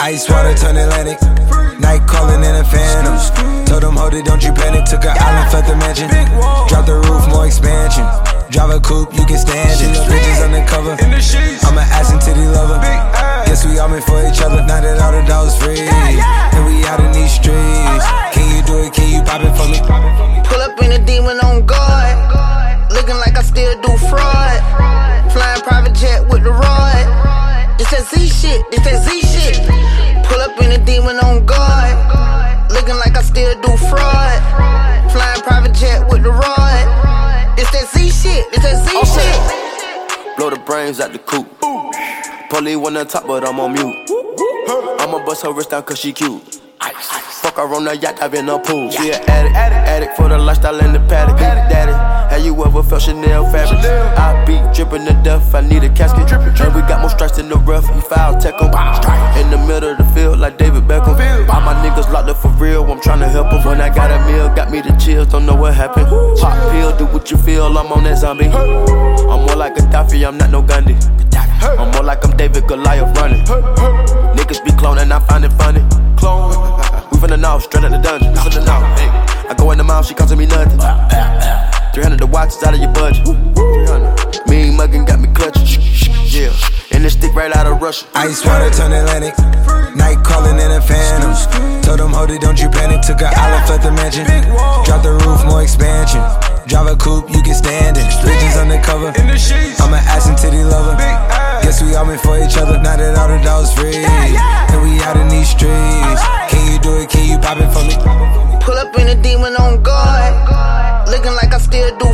Ice water turn Atlantic. Night calling in a phantom. Told them, hold it, don't you panic. Took an island, left the mansion. Drop the roof, more expansion. Drive a coupe, you can stand it. Bitches undercover. I'm an ass and titty lover. Guess we all meant for each other. Now that all the dogs free. And we out in these streets. Shit, it's that Z shit. Pull up in a demon on guard. Looking like I still do fraud. Flying private jet with the rod. It's that Z shit, it's that Z shit. Blow the brains out the coop. Polly one on top, but I'm on mute. I'ma bust her wrist down cause she cute. Fuck her on the yacht, I've been a pool. She an addict, addict for the lifestyle in the paddock. Daddy, have you ever felt Chanel fabric? Dripping to death, I need a casket. And we got more strikes in the rough, we foul tech 'em. In the middle of the field, like David Beckham. All my niggas locked up for real, I'm tryna help 'em. When I got a meal, got me the chills, don't know what happened. Pop pill, do what you feel, I'm on that zombie. I'm more like a Gaddafi, I'm not no Gandhi. I'm more like I'm David Goliath running. Niggas be cloning, I find it funny. Clone. We from the north, straight out the dungeon. From the north. Hey. I go in the mouth, she costing me nothing. Ah, ah, ah. 300 the watch is out of your budget. 300. Mean muggin' got me clutching. Yeah. And this stick right out of Russia. Ice water turn Atlantic. Night calling in a phantom. Told them, hold it, don't you panic. Took an island, felt the mansion. Drop the roof, more expansion. Drive a coupe, you can stand it. Bridges undercover. I'm an ass and titty lover. Guess we all meant for each other. Now that all the dogs free. And we out in these streets. Can you do it? Can you pop it for me? Pull up in a demon on guard. Looking like I still do fraud.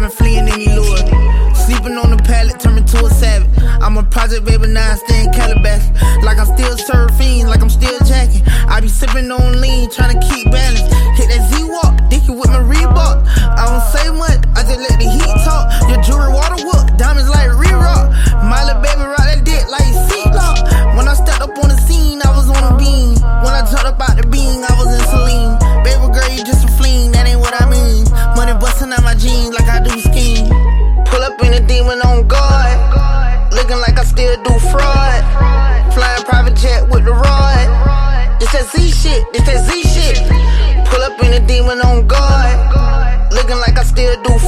me, fleeing any lure. Sleeping on the pallet, turn me to a savage. I'm a project baby, now I stay in Calabasas. Like I'm still surfing, like I'm still jacking. I be sipping on lean, trying to keep still do